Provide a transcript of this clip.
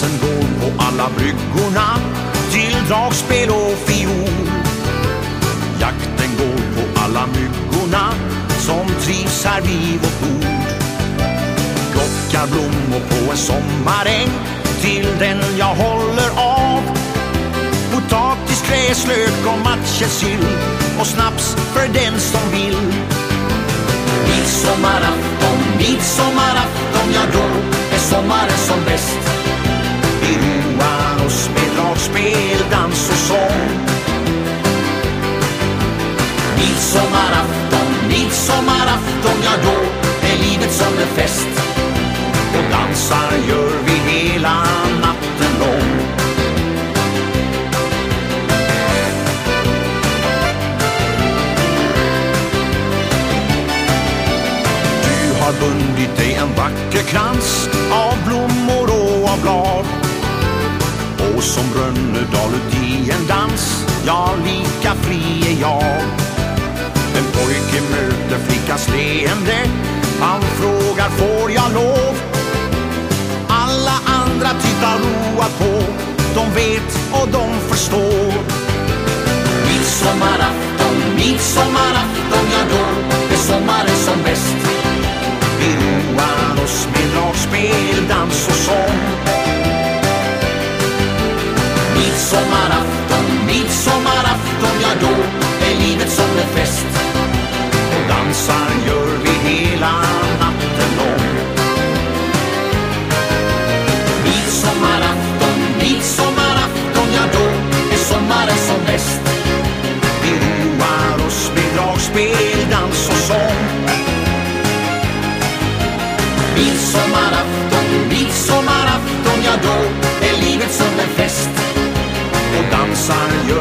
Jakten går på alla bryggorna till dragspel och fiol. Jakten går på alla myggorna som trivs här vid vårt bord. Plockar blommor på en sommaräng till den jag håller av. Potatis, gräslök och matjessill och snaps för den som vill. Midsommarafton, midsommarafton, ja då är sommaren som bäst. Midsommarafton, midsommarafton, ja då är livet som en fest. Och dansar gör vi hela natten lång. Du har bundit dig en vacker krans av blommor och av blad. Och som Rönnedal i en dans, möter flickans leende, han frågar får jag lov? Alla andra tittar roat på, de vet och de förstår. Midsommarafton, midsommarafton, ja då är sommaren som bäst. Vi roar oss med dragspel, dans och sång. Midsommarafton, dans och sång Midsommarafton, midsommarafton, ja då är livet som en fest. Och dansar gör